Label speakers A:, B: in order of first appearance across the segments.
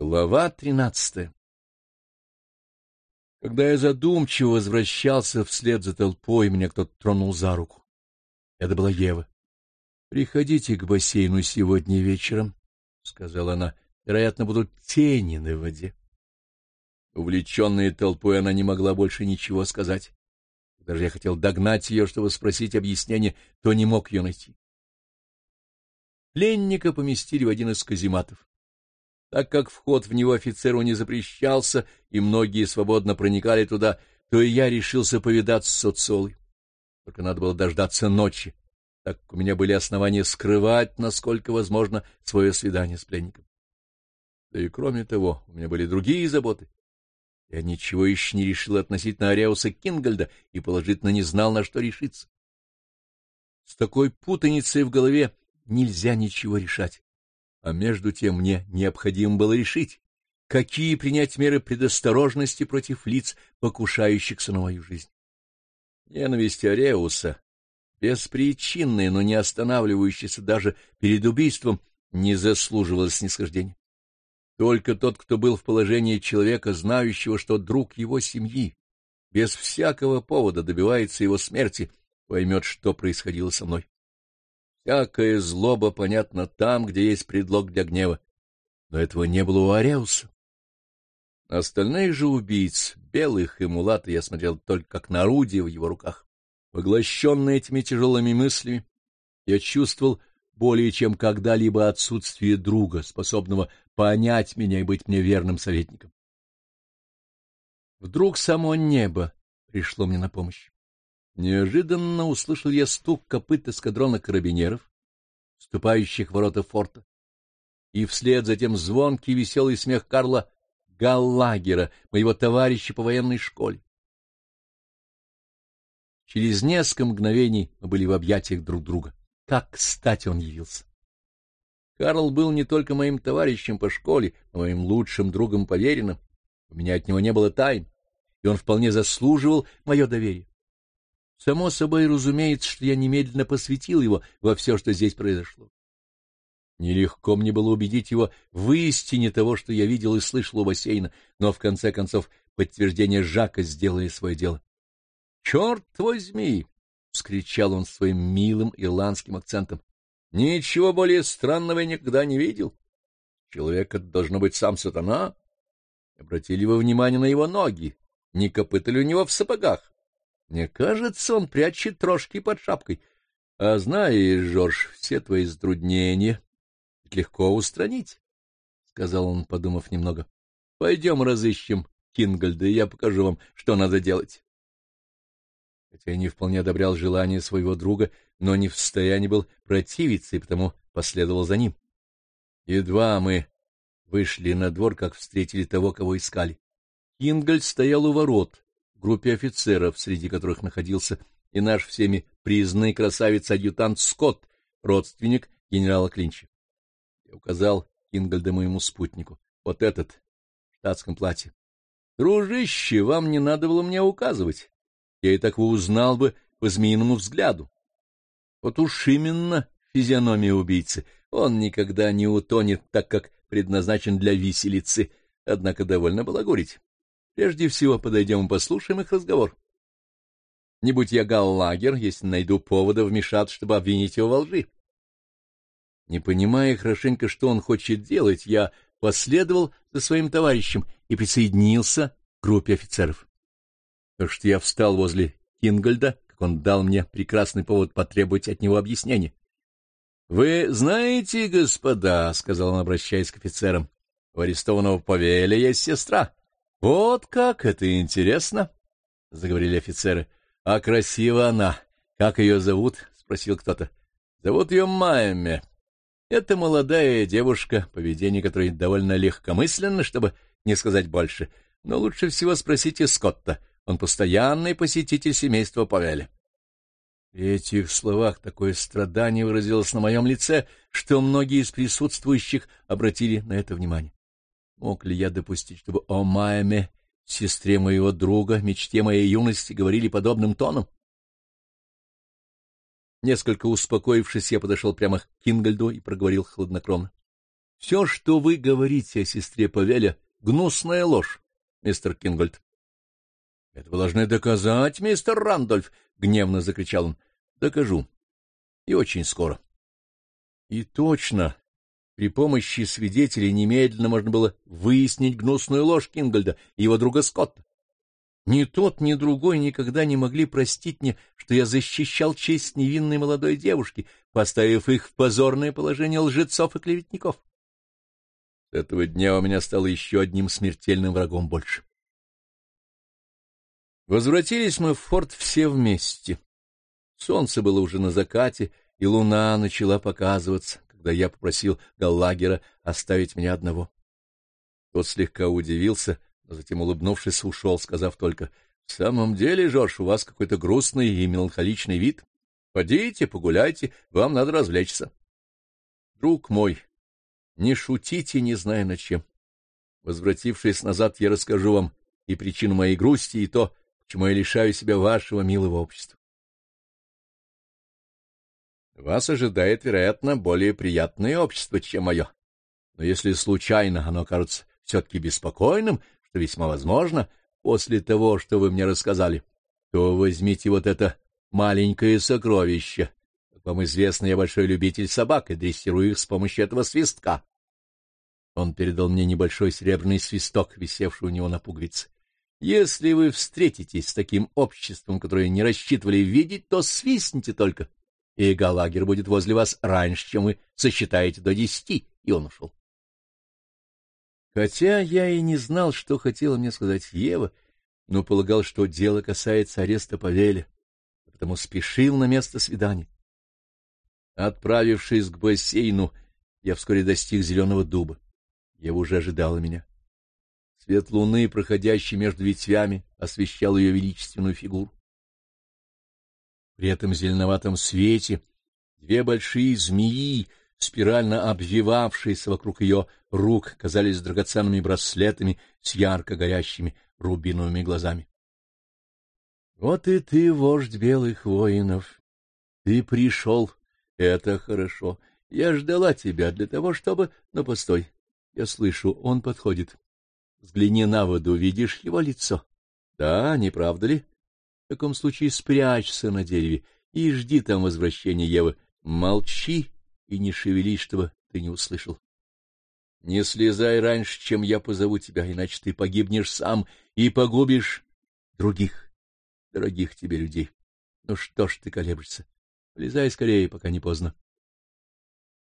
A: Глава тринадцатая Когда я задумчиво возвращался вслед за толпой, меня кто-то тронул за руку. Это была Ева. — Приходите к бассейну сегодня вечером, — сказала она. — Вероятно, будут тени на воде. Увлеченная толпой, она не могла больше ничего сказать. Даже я хотел догнать ее, чтобы спросить объяснение, то не мог ее найти. Пленника поместили в один из казематов. Так как вход в него офицеру не запрещался, и многие свободно проникали туда, то и я решился повидаться с Соцолой. Только надо было дождаться ночи, так как у меня были основания скрывать, насколько возможно, свое свидание с пленником. Да и кроме того, у меня были другие заботы. Я ничего еще не решил относительно Ареуса Кингольда и положительно не знал, на что решиться. С такой путаницей в голове нельзя ничего решать. А между тем мне необходимо было решить, какие принять меры предосторожности против лиц, покушающихся на мою жизнь. Ненависть Ареуса, беспричинная, но не останавливающаяся даже перед убийством, не заслуживала снисхождения. Только тот, кто был в положении человека, знающего, что друг его семьи, без всякого повода добивается его смерти, поймет, что происходило со мной. Всякая злоба понятна там, где есть предлог для гнева. Но этого не было у Ареуса. Остальных же убийц, белых и мулата, я смотрел только как на орудие в его руках. Поглощенный этими тяжелыми мыслями, я чувствовал более чем когда-либо отсутствие друга, способного понять меня и быть мне верным советником. Вдруг само небо пришло мне на помощь. Неожиданно услышал я стук копыт эскадрона карабинеров, вступающих в ворота форта, и вслед за тем звонкий веселый смех Карла Галлагера, моего товарища по военной школе. Через несколько мгновений мы были в объятиях друг друга. Как кстати он явился! Карл был не только моим товарищем по школе, но моим лучшим другом поверенным. У меня от него не было тайн, и он вполне заслуживал мое доверие. Само собой разумеется, что я немедленно посвятил его во все, что здесь произошло. Нелегко мне было убедить его в истине того, что я видел и слышал у бассейна, но в конце концов подтверждение Жака сделали свое дело. — Черт возьми! — вскричал он своим милым ирландским акцентом. — Ничего более странного я никогда не видел. Человек это должно быть сам сатана. Обратили вы внимание на его ноги? Не копыта ли у него в сапогах? Мне кажется, он прячет трошки под шапкой. А знаешь, Жорж, все твои затруднения легко устранить, — сказал он, подумав немного. — Пойдем разыщем Кингольда, и я покажу вам, что надо делать. Хотя я не вполне одобрял желание своего друга, но не в состоянии был противиться, и потому последовал за ним. Едва мы вышли на двор, как встретили того, кого искали. Кингольд стоял у ворот, группе офицеров, среди которых находился и наш всеми признанный красавец-адъютант Скотт, родственник генерала Клинча. Я указал Кингольда моему спутнику. Вот этот, в штатском платье. Дружище, вам не надо было мне указывать. Я и так вы узнал бы по змеиному взгляду. Вот уж именно физиономия убийцы. Он никогда не утонет, так как предназначен для виселицы, однако довольно балагурить. Прежде всего подойдем и послушаем их разговор. Не будь я Галлагер, если найду повода вмешаться, чтобы обвинить его во лжи. Не понимая хорошенько, что он хочет делать, я последовал за своим товарищем и присоединился к группе офицеров. Так что я встал возле Кингольда, как он дал мне прекрасный повод потребовать от него объяснения. — Вы знаете, господа, — сказал он, обращаясь к офицерам, — у арестованного Павеля есть сестра. — Вот как это интересно, — заговорили офицеры. — А красива она. Как ее зовут? — спросил кто-то. — Зовут ее Майами. Это молодая девушка, поведение которой довольно легкомысленно, чтобы не сказать больше. Но лучше всего спросите Скотта. Он постоянный посетитель семейства Павеля. При этих словах такое страдание выразилось на моем лице, что многие из присутствующих обратили на это внимание. Мог ли я допустить, чтобы о Майаме, сестре моего друга, мечте моей юности, говорили подобным тоном? Несколько успокоившись, я подошел прямо к Кингольду и проговорил хладнокровно. — Все, что вы говорите о сестре Павеля, — гнусная ложь, мистер Кингольд. — Это вы должны доказать, мистер Рандольф! — гневно закричал он. — Докажу. И очень скоро. И точно, при помощи свидетелей немедленно можно было выяснить гнусную ложь Кингольда и его друга Скотта. Ни тот, ни другой никогда не могли простить мне, что я защищал честь невинной молодой девушки, поставив их в позорное положение лжецов и клеветников. С этого дня у меня стало еще одним смертельным врагом больше. Возвратились мы в форт все вместе. Солнце было уже на закате, и луна начала показываться, когда я попросил Галлагера оставить меня одного. Тот слегка удивился, но затем, улыбнувшись, ушел, сказав только, — В самом деле, Жорж, у вас какой-то грустный и меланхоличный вид. Пойдите, погуляйте, вам надо развлечься. Друг мой, не шутите, не зная над чем. Возвратившись назад, я расскажу вам и причину моей грусти, и то, почему я лишаю себя вашего милого общества. Вас ожидает, вероятно, более приятное общество, чем мое. Но если случайно оно кажется все-таки беспокойным, что весьма возможно, после того, что вы мне рассказали, то возьмите вот это маленькое сокровище. Как вам известно, я большой любитель собак и дрессирую их с помощью этого свистка. Он передал мне небольшой серебряный свисток, висевший у него на пуговице. Если вы встретитесь с таким обществом, которое не рассчитывали видеть, то свистните только, и Галагер будет возле вас раньше, чем вы сосчитаете до десяти, и он ушел. Хотя я и не знал, что хотела мне сказать Ева, но полагал, что дело касается ареста Павеля, потому спешил на место свидания. Отправившись к бассейну, я вскоре достиг зеленого дуба. Ева уже ожидала меня. Свет луны, проходящий между ветвями, освещал ее величественную фигуру. При этом зеленоватом свете две большие змеи, спирально обвивавшиеся вокруг ее рук, казались драгоценными браслетами с ярко горящими рубиновыми глазами. — Вот и ты, вождь белых воинов. Ты пришел. Это хорошо. Я ждала тебя для того, чтобы... Но постой. Я слышу, он подходит. Взгляни на воду, видишь его лицо? Да, не правда ли? В таком случае спрячься на дереве и жди там возвращения Евы. Молчи и не шевелись, чтобы ты не услышал. Не слезай раньше, чем я позову тебя, иначе ты погибнешь сам и погубишь других, дорогих тебе людей. Ну что ж ты колеблешься? Влезай скорее, пока не поздно.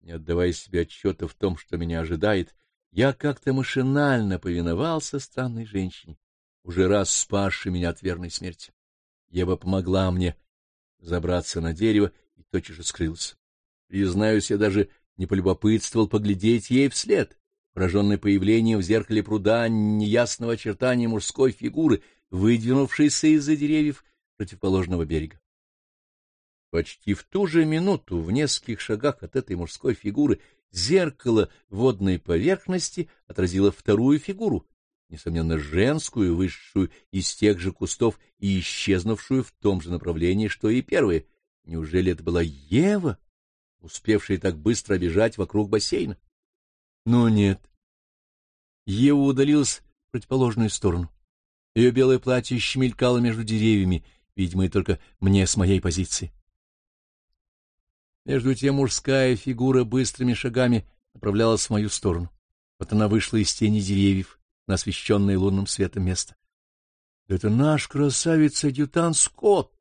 A: Не отдавая себе отчета в том, что меня ожидает, я как-то машинально повиновался странной женщине, уже раз спасшей меня от верной смерти. Ева помогла мне забраться на дерево и тотчас же скрылась. Признаюсь, я даже не полюбопытствовал поглядеть ей вслед, пораженный появлением в зеркале пруда неясного очертания мужской фигуры, выдвинувшейся из-за деревьев противоположного берега. Почти в ту же минуту, в нескольких шагах от этой мужской фигуры, зеркало водной поверхности отразило вторую фигуру, несомненно, женскую, вышедшую из тех же кустов и исчезнувшую в том же направлении, что и первая. Неужели это была Ева, успевшая так быстро бежать вокруг бассейна? Но нет. Ева удалилась в противоположную сторону. Ее белое платье шмелькало между деревьями, видимо, и только мне с моей позиции. Между тем мужская фигура быстрыми шагами направлялась в мою сторону. Вот она вышла из тени деревьев на освещенное лунным светом место. Это наш красавец-адъютант Скотт.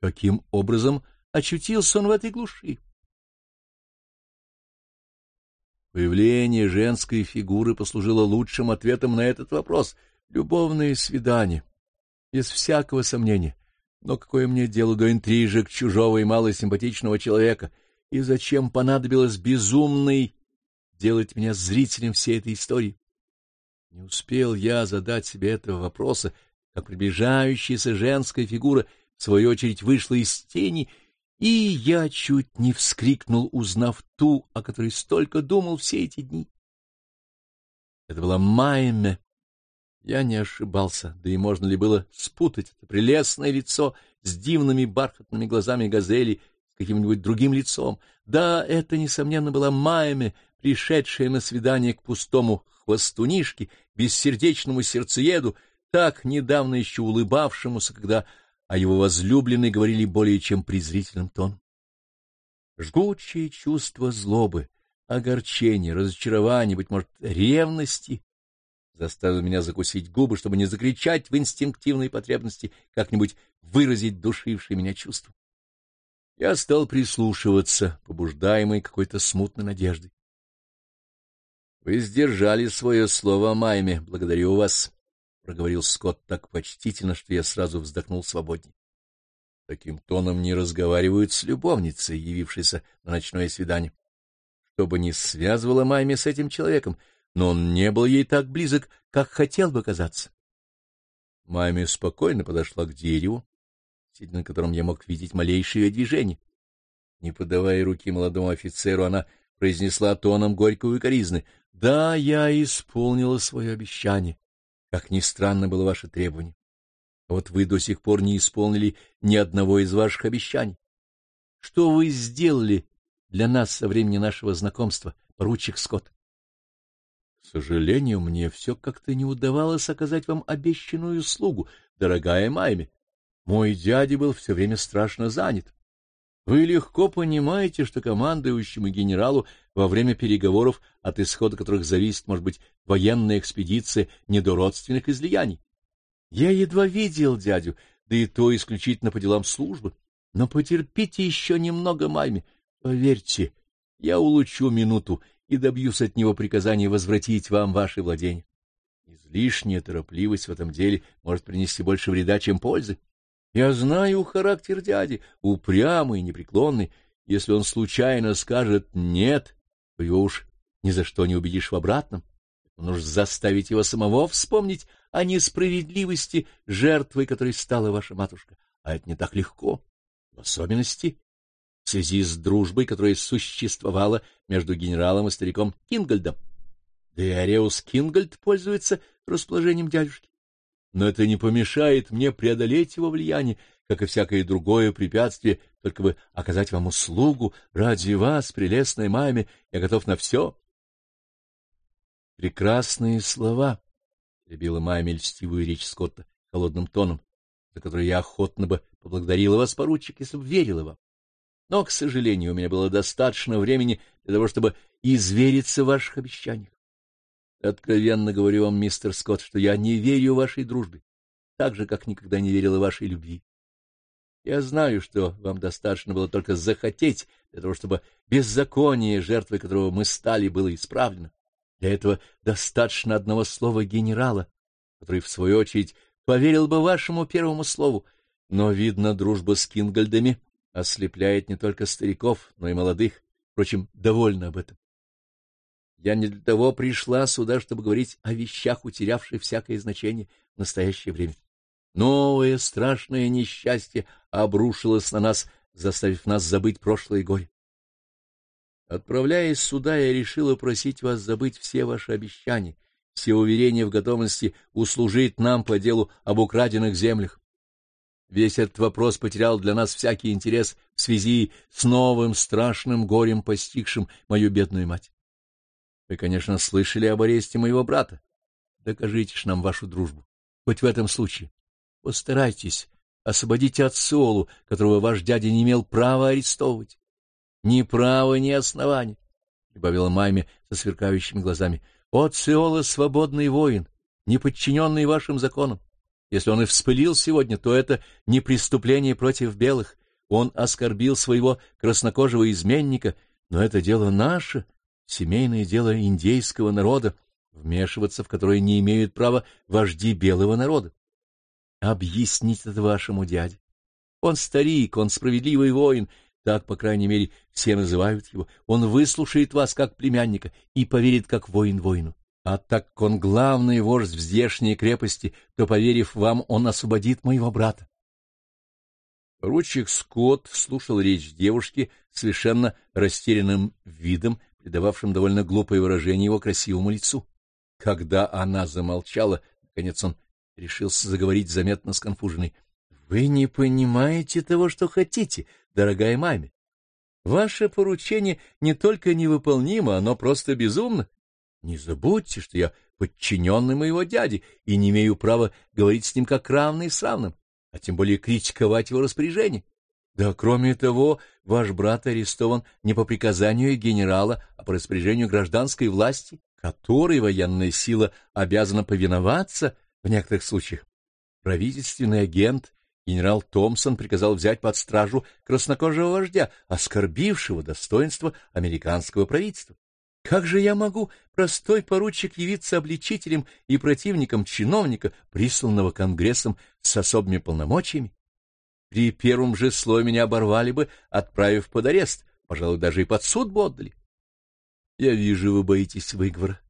A: Каким образом очутился он в этой глуши? Появление женской фигуры послужило лучшим ответом на этот вопрос. Любовное свидание. Без всякого сомнения. Но какое мне дело до интрижек чужого и малосимпатичного человека? И зачем понадобилось безумный делать меня зрителем всей этой истории? Не успел я задать себе этого вопроса, как приближающаяся женская фигура в свою очередь вышла из тени, и я чуть не вскрикнул, узнав ту, о которой столько думал все эти дни. Это была Майме, я не ошибался, да и можно ли было спутать это прелестное лицо с дивными бархатными глазами газели с каким-нибудь другим лицом? Да, это, несомненно, была Майме, пришедшая на свидание к пустому хвостунишке, бессердечному сердцееду, так недавно еще улыбавшемуся, когда о его возлюбленной говорили более чем презрительным тоном. Жгучие чувства злобы, огорчения, разочарования, быть может, ревности заставил меня закусить губы, чтобы не закричать в инстинктивной потребности, как-нибудь выразить душившее меня чувство. Я стал прислушиваться, побуждаемый какой-то смутной надеждой. — Вы сдержали свое слово о Майме. Благодарю вас, — проговорил Скотт так почтительно, что я сразу вздохнул свободнее. Таким тоном не разговаривают с любовницей, явившейся на ночное свидание. Что бы ни связывало Майме с этим человеком, но он не был ей так близок, как хотел бы казаться. Майми спокойно подошла к дереву, сидя на котором я мог видеть малейшее движение. Не подавая руки молодому офицеру, она произнесла тоном горького укоризны. — Да, я исполнила свое обещание. Как ни странно было ваше требование. вот вы до сих пор не исполнили ни одного из ваших обещаний. Что вы сделали для нас со времени нашего знакомства, поручик Скотт? К сожалению, мне все как-то не удавалось оказать вам обещанную услугу, дорогая Майми. Мой дядя был все время страшно занят. Вы легко понимаете, что командующему генералу во время переговоров, от исхода которых зависит, может быть, военная экспедиция, не до родственных излияний. Я едва видел дядю, да и то исключительно по делам службы. Но потерпите еще немного, Майми. Поверьте, я улучшу минуту и добьюсь от него приказания возвратить вам ваши владения. Излишняя торопливость в этом деле может принести больше вреда, чем пользы. Я знаю характер дяди, упрямый, непреклонный. Если он случайно скажет «нет», то уж ни за что не убедишь в обратном. Нужно заставить его самого вспомнить о несправедливости жертвой, которой стала ваша матушка. А это не так легко, в особенности в связи с дружбой, которая существовала между генералом и стариком Кингольдом. Да и Ареус Кингольд пользуется расположением дядюшки. Но это не помешает мне преодолеть его влияние, как и всякое другое препятствие, только бы оказать вам услугу ради вас, прелестной маме, я готов на все. Прекрасные слова, — любила маме льстивую речь Скотта холодным тоном, за который я охотно бы поблагодарила вас, поручик, если бы верила вам. Но, к сожалению, у меня было достаточно времени для того, чтобы извериться в ваших обещаниях. Откровенно говорю вам, мистер Скотт, что я не верю вашей дружбе, так же, как никогда не верила вашей любви. Я знаю, что вам достаточно было только захотеть для того, чтобы беззаконие, жертвой которого мы стали, было исправлено. Для этого достаточно одного слова генерала, который, в свою очередь, поверил бы вашему первому слову. Но, видно, дружба с Кингольдами ослепляет не только стариков, но и молодых. Впрочем, довольна об этом. Я не для того пришла сюда, чтобы говорить о вещах, утерявших всякое значение в настоящее время. Новое страшное несчастье обрушилось на нас, заставив нас забыть прошлое горе. Отправляясь сюда, я решила просить вас забыть все ваши обещания, все уверения в готовности услужить нам по делу об украденных землях. Весь этот вопрос потерял для нас всякий интерес в связи с новым страшным горем, постигшим мою бедную мать. Вы, конечно, слышали об аресте моего брата. Докажите ж нам вашу дружбу, хоть в этом случае. Постарайтесь, освободите от Солу, которого ваш дядя не имел права арестовывать. Ни права, ни основания, — прибавила Майме со сверкающими глазами. — От Сеола свободный воин, не подчиненный вашим законам. Если он и вспылил сегодня, то это не преступление против белых. Он оскорбил своего краснокожего изменника, но это дело наше, семейное дело индейского народа, вмешиваться в которое не имеют права вожди белого народа. Объясните это вашему дяде. Он старик, он справедливый воин, так, по крайней мере, все называют его. Он выслушает вас как племянника и поверит как воин воину. А так как он главный вождь в здешней крепости, то, поверив вам, он освободит моего брата. Поручик Скотт слушал речь девушки совершенно растерянным видом, придававшим довольно глупое выражение его красивому лицу. Когда она замолчала, наконец он решился заговорить заметно сконфуженный. — Вы не понимаете того, что хотите, дорогая маме. Ваше поручение не только невыполнимо, оно просто безумно. Не забудьте, что я подчиненный моего дяди и не имею права говорить с ним как равный с равным, а тем более критиковать его распоряжение. Да, кроме того, ваш брат арестован не по приказанию генерала, а по распоряжению гражданской власти, которой военная сила обязана повиноваться в некоторых случаях. Правительственный агент генерал Томпсон приказал взять под стражу краснокожего вождя, оскорбившего достоинство американского правительства. Как же я могу, простой поручик, явиться обличителем и противником чиновника, присланного Конгрессом с особыми полномочиями? При первом же слое меня оборвали бы, отправив под арест, пожалуй, даже и под суд бы отдали. Я вижу, вы боитесь выговора,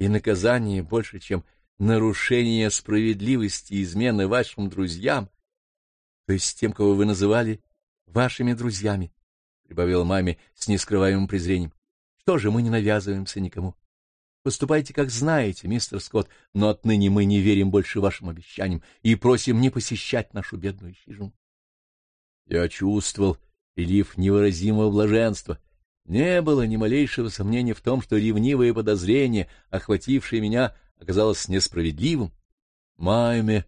A: и наказание больше, чем нарушение справедливости и измены вашим друзьям, то есть тем, кого вы называли вашими друзьями, — прибавила маме с нескрываемым презрением. — Что же, мы не навязываемся никому. Поступайте, как знаете, мистер Скотт, но отныне мы не верим больше вашим обещаниям и просим не посещать нашу бедную хижину. Я чувствовал прилив невыразимого блаженства. Не было ни малейшего сомнения в том, что ревнивое подозрение, охватившее меня, оказалось несправедливым. Майме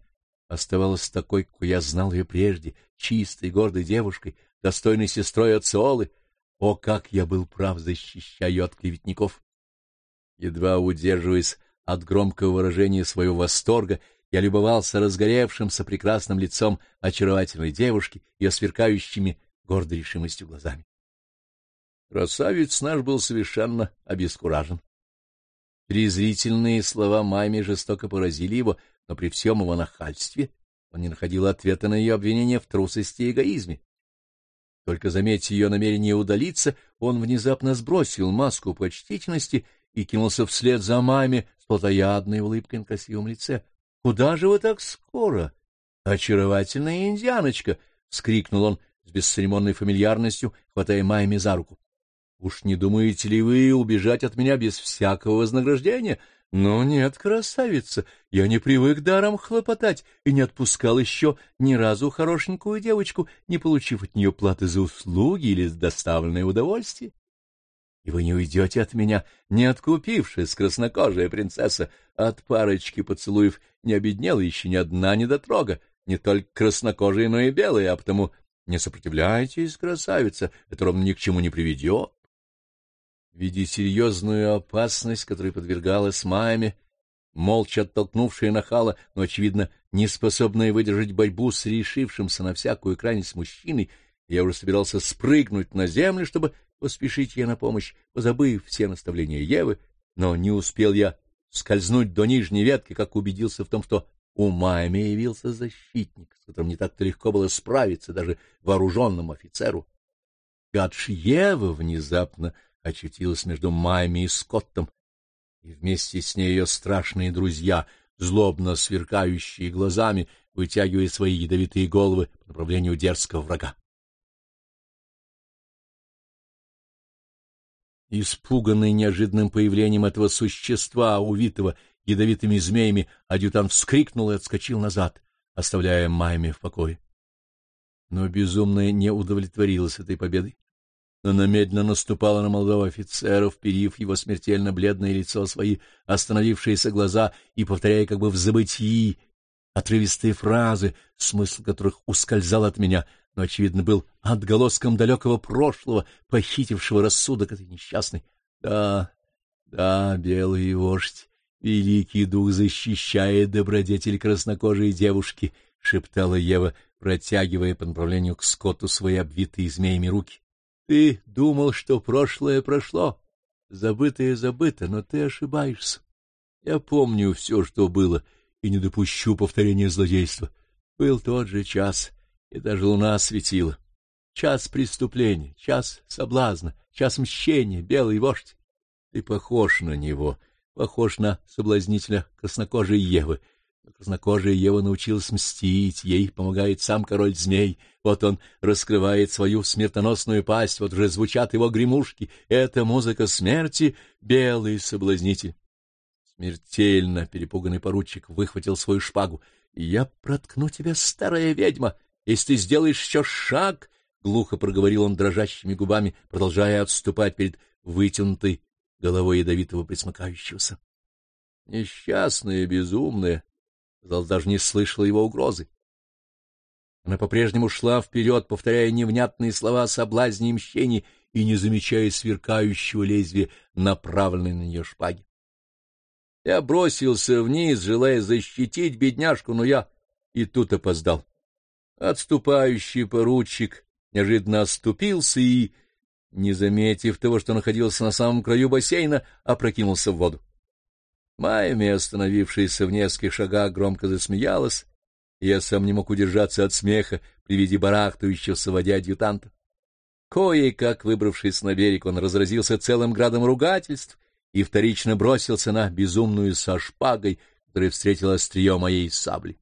A: оставалась такой, какой я знал ее прежде, чистой, гордой девушкой, достойной сестрой Ациолы. О, как я был прав, защищая ее от клеветников! Едва удерживаясь от громкого выражения своего восторга, я любовался разгоревшимся прекрасным лицом очаровательной девушки и сверкающими гордой решимостью глазами. Красавец наш был совершенно обескуражен. Презрительные слова Майми жестоко поразили его, но при всем его нахальстве он не находил ответа на ее обвинение в трусости и эгоизме. Только заметив ее намерение удалиться, он внезапно сбросил маску почтительности и кинулся вслед за маме с плотоядной улыбкой на красивом лице. — Куда же вы так скоро? — Очаровательная индианочка! — вскрикнул он с бесцеремонной фамильярностью, хватая Майми за руку. — Уж не думаете ли вы убежать от меня без всякого вознаграждения? — но нет, красавица, я не привык даром хлопотать и не отпускал еще ни разу хорошенькую девочку, не получив от нее платы за услуги или доставленное удовольствие. И вы не уйдете от меня, не откупившись, краснокожая принцесса, от парочки поцелуев не обеднела еще ни одна недотрога, не только краснокожая, но и белая, а потому не сопротивляйтесь, красавица, это ровно ни к чему не приведет. Видя серьезную опасность, которой подвергалась Майами, молча оттолкнувшая нахала, но, очевидно, не способная выдержать борьбу с решившимся на всякую крайность мужчиной, я уже собирался спрыгнуть на землю, чтобы поспешить ей на помощь, позабыв все наставления Евы, но не успел я скользнуть до нижней ветки, как убедился в том, что у Майами явился защитник, с которым не так-то легко было справиться даже вооруженному офицеру. Гадж Ева внезапно очутилась между Майми и Скоттом, и вместе с ней ее страшные друзья, злобно сверкающие глазами, вытягивая свои ядовитые головы по направлению дерзкого врага. Испуганный неожиданным появлением этого существа, увитого ядовитыми змеями, адъютант вскрикнул и отскочил назад, оставляя Майми в покое. Но безумная не удовлетворилась этой победой. Она медленно наступала на молодого офицера, вперив его смертельно бледное лицо свои остановившиеся глаза и повторяя как бы в забытии отрывистые фразы, смысл которых ускользал от меня, но, очевидно, был отголоском далекого прошлого, похитившего рассудок этой несчастной. Да, да, белый вождь, великий дух защищает добродетель краснокожей девушки, — шептала Ева, протягивая по направлению к скоту свои обвитые змеями руки. Ты думал, что прошлое прошло, забытое забыто, но ты ошибаешься. Я помню все, что было, и не допущу повторения злодейства. Был тот же час, и даже луна светила. Час преступления, час соблазна, час мщения, белый вождь. Ты похож на него, похож на соблазнителя краснокожей Евы, Краснокожая Ева научилась мстить, ей помогает сам король змей. Вот он раскрывает свою смертоносную пасть, вот уже звучат его гремушки. Это музыка смерти, белый соблазнитель. Смертельно перепуганный поручик выхватил свою шпагу. — Я проткну тебя, старая ведьма, если ты сделаешь еще шаг, — глухо проговорил он дрожащими губами, продолжая отступать перед вытянутой головой ядовитого присмыкающегося. Несчастная, безумная, казалось, даже не слышала его угрозы. Она по-прежнему шла вперед, повторяя невнятные слова соблазни и мщения и не замечая сверкающего лезвия, направленной на нее шпаги. Я бросился вниз, желая защитить бедняжку, но я и тут опоздал. Отступающий поручик неожиданно оступился и, не заметив того, что находился на самом краю бассейна, опрокинулся в воду. Майми, остановившаяся в нескольких шагах, громко засмеялась, я сам не мог удержаться от смеха при виде барахтающегося в воде адъютанта. Кое-как, выбравшись на берег, он разразился целым градом ругательств и вторично бросился на безумную со шпагой, которая встретила острие моей сабли.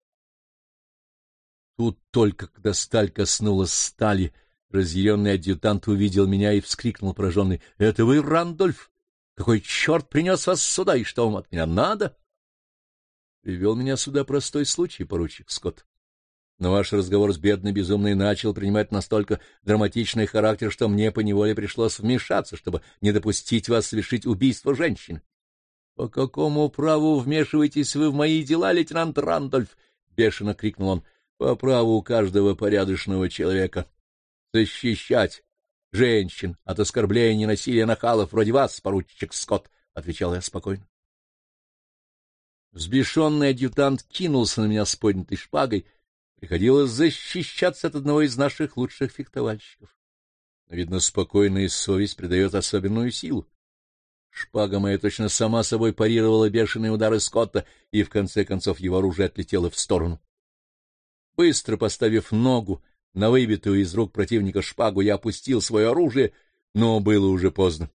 A: Тут только, когда сталь коснулась стали, разъяренный адъютант увидел меня и вскрикнул пораженный. — Это вы, Рандольф? Какой черт принес вас сюда, и что вам от меня надо? Привел меня сюда простой случай, поручик Скотт. Но ваш разговор с бедной безумной начал принимать настолько драматичный характер, что мне поневоле пришлось вмешаться, чтобы не допустить вас совершить убийство женщины. — По какому праву вмешиваетесь вы в мои дела, лейтенант Рандольф? — бешено крикнул он. — По праву каждого порядочного человека. Защищать женщин от оскорбления и насилия нахалов вроде вас, поручик Скотт, — отвечал я спокойно. Взбешенный адъютант кинулся на меня с поднятой шпагой. Приходилось защищаться от одного из наших лучших фехтовальщиков. Но, видно, спокойная совесть придает особенную силу. Шпага моя точно сама собой парировала бешеные удары Скотта, и в конце концов его оружие отлетело в сторону. Быстро поставив ногу на выбитую из рук противника шпагу, я опустил свое оружие, но было уже поздно.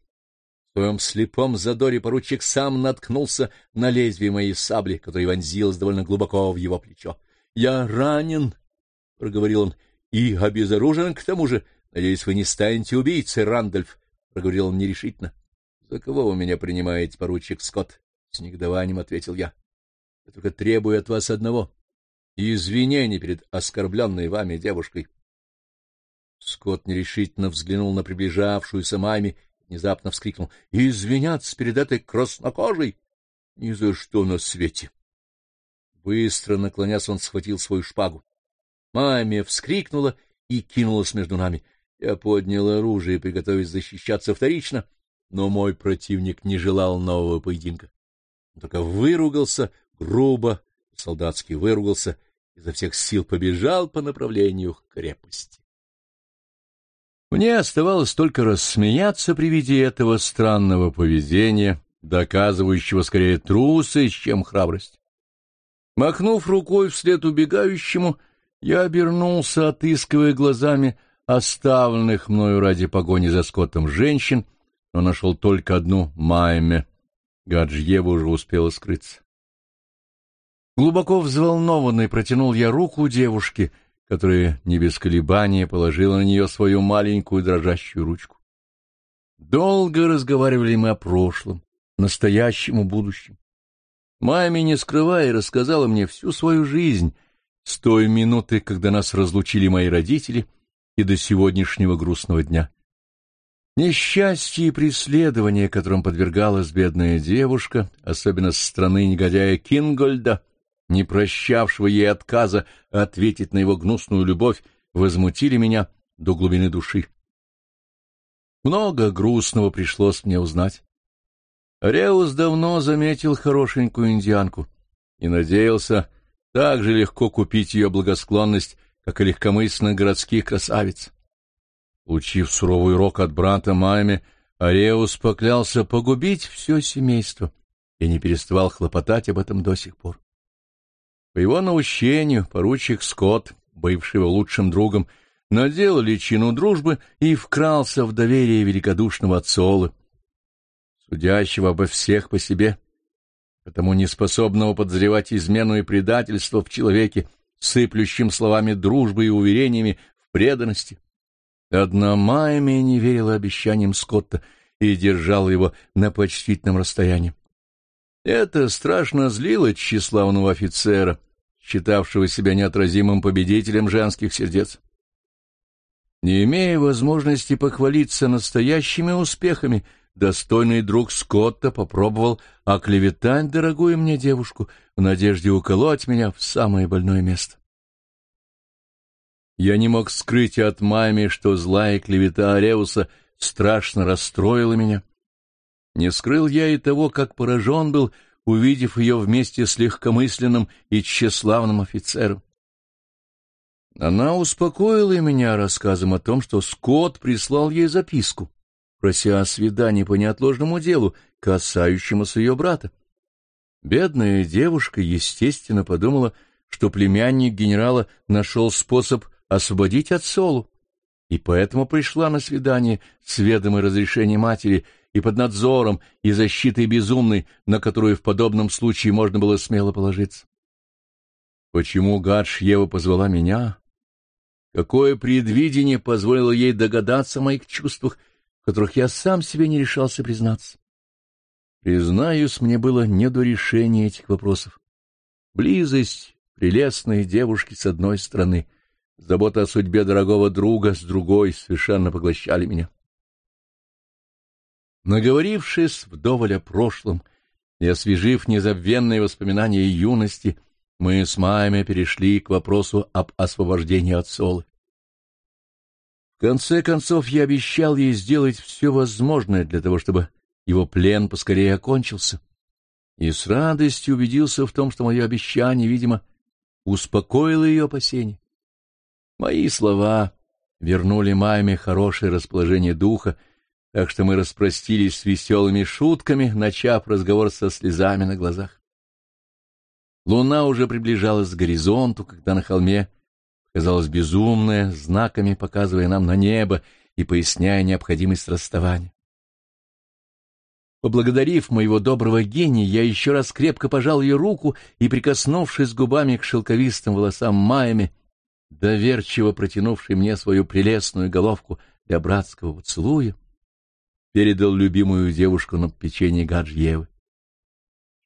A: В своем слепом задоре поручик сам наткнулся на лезвие моей сабли, которая вонзилась довольно глубоко в его плечо. — Я ранен, — проговорил он, — и обезоружен к тому же. Надеюсь, вы не станете убийцей, Рандольф, — проговорил он нерешительно. — За кого вы меня принимаете, поручик Скотт? — с негодованием ответил я. — Я только требую от вас одного — извинений перед оскорбленной вами девушкой. Скотт нерешительно взглянул на приближавшуюся маме внезапно вскрикнул. — Извиняться перед этой краснокожей? Ни за что на свете! Быстро наклонясь, он схватил свою шпагу. Маме вскрикнула и кинулась между нами. Я поднял оружие, приготовясь защищаться вторично, но мой противник не желал нового поединка. Он только выругался, грубо, солдатски выругался, изо всех сил побежал по направлению к крепости. Мне оставалось только рассмеяться при виде этого странного поведения, доказывающего скорее трусость, чем храбрость. Махнув рукой вслед убегающему, я обернулся, отыскивая глазами оставленных мною ради погони за скотом женщин, но нашел только одну Майме. Гаджьева уже успела скрыться. Глубоко взволнованный протянул я руку девушке, которая не без колебания положила на нее свою маленькую дрожащую ручку. Долго разговаривали мы о прошлом, настоящем и будущем. Маме, не скрывая, рассказала мне всю свою жизнь с той минуты, когда нас разлучили мои родители, и до сегодняшнего грустного дня. Несчастье и преследование, которым подвергалась бедная девушка, особенно со стороны негодяя Кингольда, не прощавшего ей отказа ответить на его гнусную любовь, возмутили меня до глубины души. Много грустного пришлось мне узнать. Реус давно заметил хорошенькую индианку и надеялся так же легко купить ее благосклонность, как и легкомысленных городских красавиц. Учив суровый рок от брата Майме, Ареус поклялся погубить все семейство и не переставал хлопотать об этом до сих пор. По его наущению поручик Скотт, бывший его лучшим другом, надел личину дружбы и вкрался в доверие великодушного отцолы, судящего обо всех по себе, потому неспособного подозревать измену и предательство в человеке, сыплющим словами дружбы и уверениями в преданности. Одна Майми не верила обещаниям Скотта и держала его на почтительном расстоянии. Это страшно злило тщеславного офицера, считавшего себя неотразимым победителем женских сердец. Не имея возможности похвалиться настоящими успехами, достойный друг Скотта попробовал оклеветать дорогую мне девушку в надежде уколоть меня в самое больное место. Я не мог скрыть от Майми, что злая клевета Ареуса страшно расстроила меня. Не скрыл я и того, как поражен был, увидев ее вместе с легкомысленным и тщеславным офицером. Она успокоила меня рассказом о том, что Скотт прислал ей записку, прося о свидании по неотложному делу, касающемуся ее брата. Бедная девушка, естественно, подумала, что племянник генерала нашел способ освободить от Солу, и поэтому пришла на свидание с ведомой разрешения матери и под надзором и защитой безумной, на которую в подобном случае можно было смело положиться. Почему Гадж Ева позвала меня? Какое предвидение позволило ей догадаться о моих чувствах, которых я сам себе не решался признаться? Признаюсь, мне было не до решения этих вопросов. Близость прелестной девушки с одной стороны, забота о судьбе дорогого друга с другой совершенно поглощали меня. Наговорившись вдоволь о прошлом и освежив незабвенные воспоминания юности, мы с Майами перешли к вопросу об освобождении от Солы. В конце концов, я обещал ей сделать все возможное для того, чтобы его плен поскорее окончился, и с радостью убедился в том, что мое обещание, видимо, успокоило ее опасения. Мои слова вернули Майме хорошее расположение духа, так что мы распростились с веселыми шутками, начав разговор со слезами на глазах. Луна уже приближалась к горизонту, когда на холме казалось безумная, знаками показывая нам на небо и поясняя необходимость расставания. Поблагодарив моего доброго гения, я еще раз крепко пожал ее руку и, прикоснувшись губами к шелковистым волосам Майами, доверчиво протянувший мне свою прелестную головку для братского поцелуя, передал любимую девушку на печенье Гаджьевы.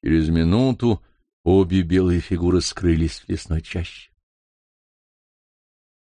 A: Через минуту обе белые фигуры скрылись в лесной чаще.